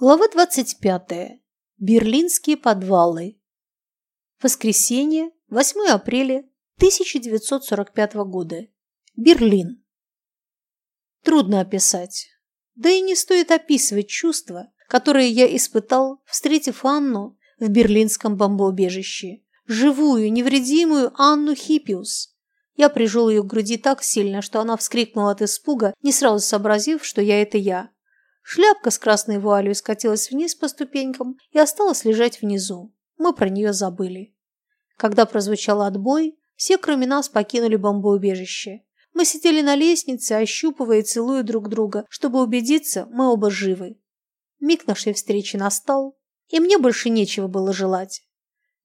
Глава 25. Берлинские подвалы. Воскресенье, 8 апреля 1945 года. Берлин. Трудно описать. Да и не стоит описывать чувства, которые я испытал, встретив Анну в берлинском бомбоубежище. Живую, невредимую Анну Хиппиус. Я прижал ее к груди так сильно, что она вскрикнула от испуга, не сразу сообразив, что я – это я. Шляпка с красной вуалью скатилась вниз по ступенькам и осталась лежать внизу. Мы про нее забыли. Когда прозвучал отбой, все, кроме нас, покинули бомбоубежище. Мы сидели на лестнице, ощупывая и целуя друг друга, чтобы убедиться, мы оба живы. Миг нашей встречи настал, и мне больше нечего было желать.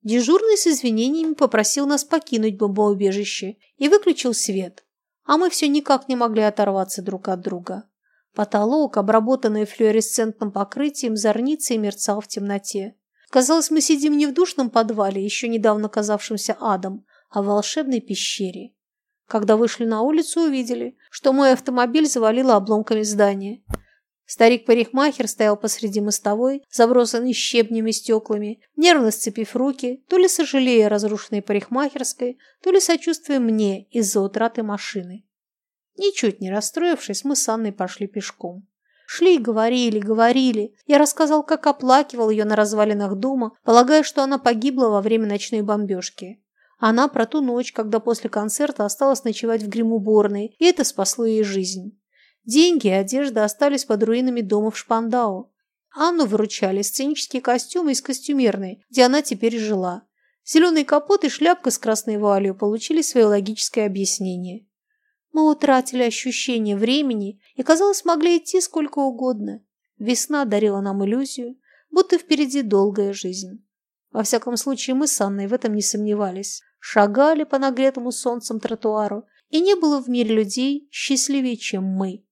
Дежурный с извинениями попросил нас покинуть бомбоубежище и выключил свет, а мы все никак не могли оторваться друг от друга. Потолок, обработанный флуоресцентным покрытием, зорницы и мерцал в темноте. Казалось, мы сидим не в душном подвале, еще недавно казавшемся адом, а в волшебной пещере. Когда вышли на улицу, увидели, что мой автомобиль завалило обломками здания. Старик-парикмахер стоял посреди мостовой, забросанный щебнями стеклами, нервно сцепив руки, то ли сожалея разрушенной парикмахерской, то ли сочувствуя мне из-за утраты машины. Ничуть не расстроившись, мы с Анной пошли пешком. Шли, говорили, говорили. Я рассказал, как оплакивал ее на развалинах дома, полагая, что она погибла во время ночной бомбежки. Она про ту ночь, когда после концерта осталась ночевать в гримуборной, и это спасло ей жизнь. Деньги и одежда остались под руинами дома в Шпандау. Анну выручали сценические костюмы из костюмерной, где она теперь жила. Зеленый капот и шляпка с красной вуалью получили свое логическое объяснение. Мы утратили ощущение времени и, казалось, могли идти сколько угодно. Весна дарила нам иллюзию, будто впереди долгая жизнь. Во всяком случае, мы с Анной в этом не сомневались. Шагали по нагретому солнцем тротуару, и не было в мире людей счастливее, чем мы.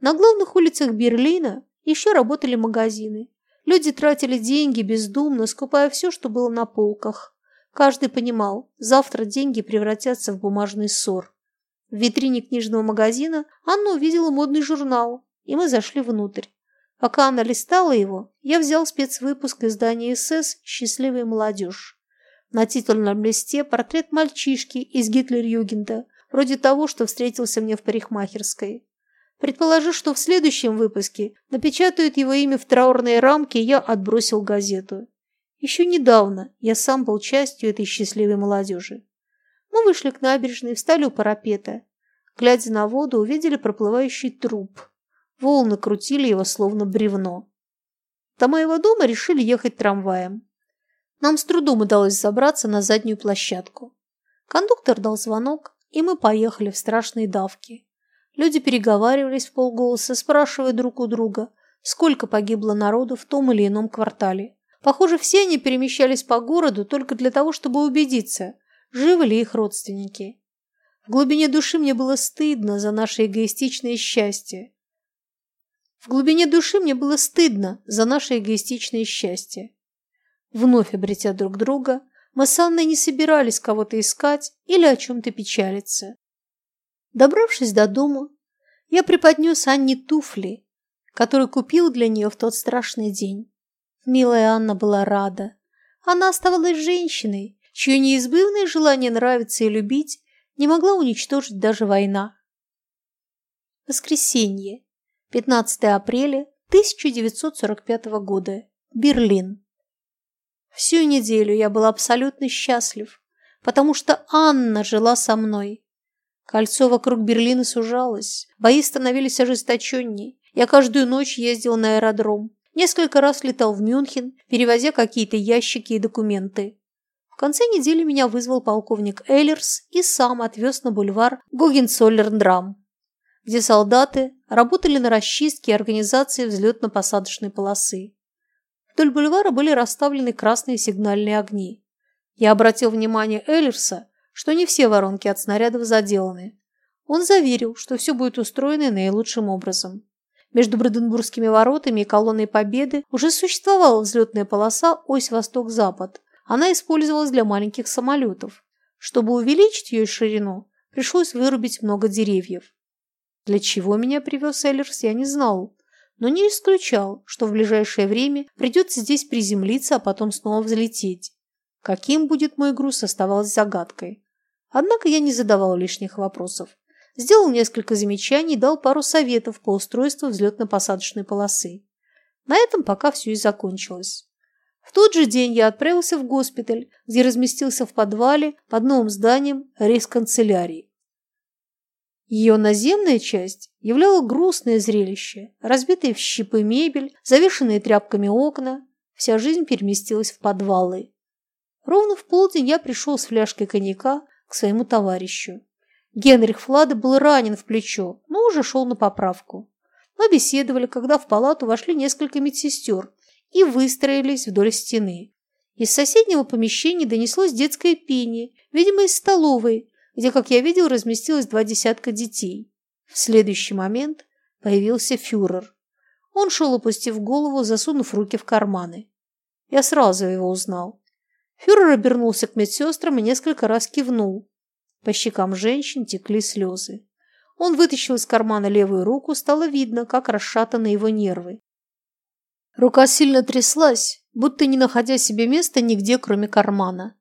На главных улицах Берлина еще работали магазины. Люди тратили деньги бездумно, скупая все, что было на полках. Каждый понимал, завтра деньги превратятся в бумажный ссор. В витрине книжного магазина Анна увидела модный журнал, и мы зашли внутрь. Пока она листала его, я взял спецвыпуск издания СС «Счастливая молодежь». На титульном листе портрет мальчишки из Гитлер-Югенда, вроде того, что встретился мне в парикмахерской. Предположив, что в следующем выпуске напечатают его имя в траурной рамке, я отбросил газету. Еще недавно я сам был частью этой счастливой молодежи. Мы вышли к набережной, встали у парапета. Глядя на воду, увидели проплывающий труп. Волны крутили его, словно бревно. До моего дома решили ехать трамваем. Нам с трудом удалось забраться на заднюю площадку. Кондуктор дал звонок, и мы поехали в страшные давки. Люди переговаривались в полголоса, спрашивая друг у друга, сколько погибло народу в том или ином квартале. Похоже, все они перемещались по городу только для того, чтобы убедиться, живы ли их родственники. В глубине души мне было стыдно за наше эгоистичное счастье. В глубине души мне было стыдно за наше эгоистичное счастье. Вновь обретя друг друга, мы с Анной не собирались кого-то искать или о чем-то печалиться. Добравшись до дома, я преподнес Анне туфли, которые купил для нее в тот страшный день. Милая Анна была рада. Она оставалась женщиной, чье неизбывное желание нравиться и любить не могла уничтожить даже война. Воскресенье, 15 апреля 1945 года, Берлин. Всю неделю я был абсолютно счастлив, потому что Анна жила со мной. Кольцо вокруг Берлина сужалось, бои становились ожесточенней. Я каждую ночь ездил на аэродром, несколько раз летал в Мюнхен, перевозя какие-то ящики и документы конце недели меня вызвал полковник Эйлерс и сам отвез на бульвар Гогенцоллерндрам, где солдаты работали на расчистке и организации взлетно-посадочной полосы. Вдоль бульвара были расставлены красные сигнальные огни. Я обратил внимание Эйлерса, что не все воронки от снарядов заделаны. Он заверил, что все будет устроено наилучшим образом. Между Бранденбургскими воротами и колонной Победы уже существовала взлетная полоса ось восток-запад, она использовалась для маленьких самолетов. Чтобы увеличить ее ширину, пришлось вырубить много деревьев. Для чего меня привез Эллерс, я не знал, но не исключал, что в ближайшее время придется здесь приземлиться, а потом снова взлететь. Каким будет мой груз, оставалось загадкой. Однако я не задавал лишних вопросов. Сделал несколько замечаний и дал пару советов по устройству взлетно-посадочной полосы. На этом пока все и закончилось. В тот же день я отправился в госпиталь, где разместился в подвале под новым зданием рейс-канцелярии. Ее наземная часть являла грустное зрелище. Разбитые в щепы мебель, завешенные тряпками окна. Вся жизнь переместилась в подвалы. Ровно в полдень я пришел с фляжкой коньяка к своему товарищу. Генрих Флада был ранен в плечо, но уже шел на поправку. Мы беседовали, когда в палату вошли несколько медсестер и выстроились вдоль стены. Из соседнего помещения донеслось детское пение, видимо, из столовой, где, как я видел, разместилось два десятка детей. В следующий момент появился фюрер. Он шел, опустив голову, засунув руки в карманы. Я сразу его узнал. Фюрер обернулся к медсестрам и несколько раз кивнул. По щекам женщин текли слезы. Он вытащил из кармана левую руку, стало видно, как расшатаны его нервы. Рука сильно тряслась, будто не находя себе места нигде, кроме кармана.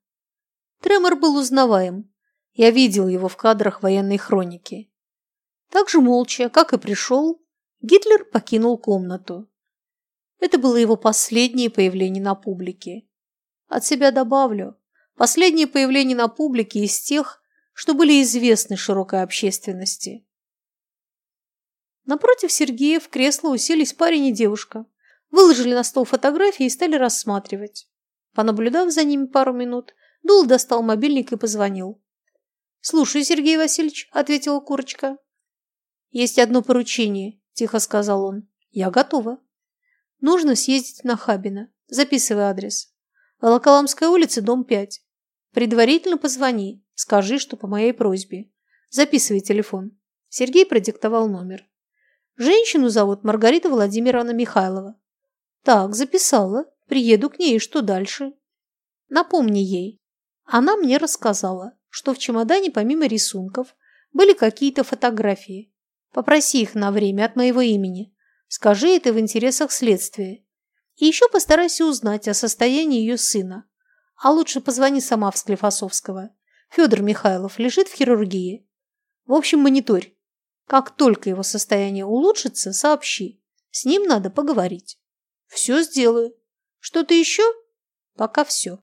Тремор был узнаваем. Я видел его в кадрах военной хроники. Так же молча, как и пришел, Гитлер покинул комнату. Это было его последнее появление на публике. От себя добавлю, последнее появление на публике из тех, что были известны широкой общественности. Напротив Сергея в кресло уселись парень и девушка, выложили на стол фотографии и стали рассматривать. Понаблюдав за ними пару минут, Дул достал мобильник и позвонил. «Слушай, Сергей Васильевич», — ответила Курочка. «Есть одно поручение», — тихо сказал он. «Я готова. Нужно съездить на Хабина. Записывай адрес. Волоколамская улица, дом 5. Предварительно позвони. Скажи, что по моей просьбе. Записывай телефон». Сергей продиктовал номер. Женщину зовут Маргарита Владимировна Михайлова. Так, записала. Приеду к ней, и что дальше? Напомни ей. Она мне рассказала, что в чемодане помимо рисунков были какие-то фотографии. Попроси их на время от моего имени. Скажи это в интересах следствия. И еще постарайся узнать о состоянии ее сына. А лучше позвони сама в Склифосовского. Федор Михайлов лежит в хирургии. В общем, мониторь. Как только его состояние улучшится, сообщи. С ним надо поговорить. Все сделаю. Что-то еще? Пока все.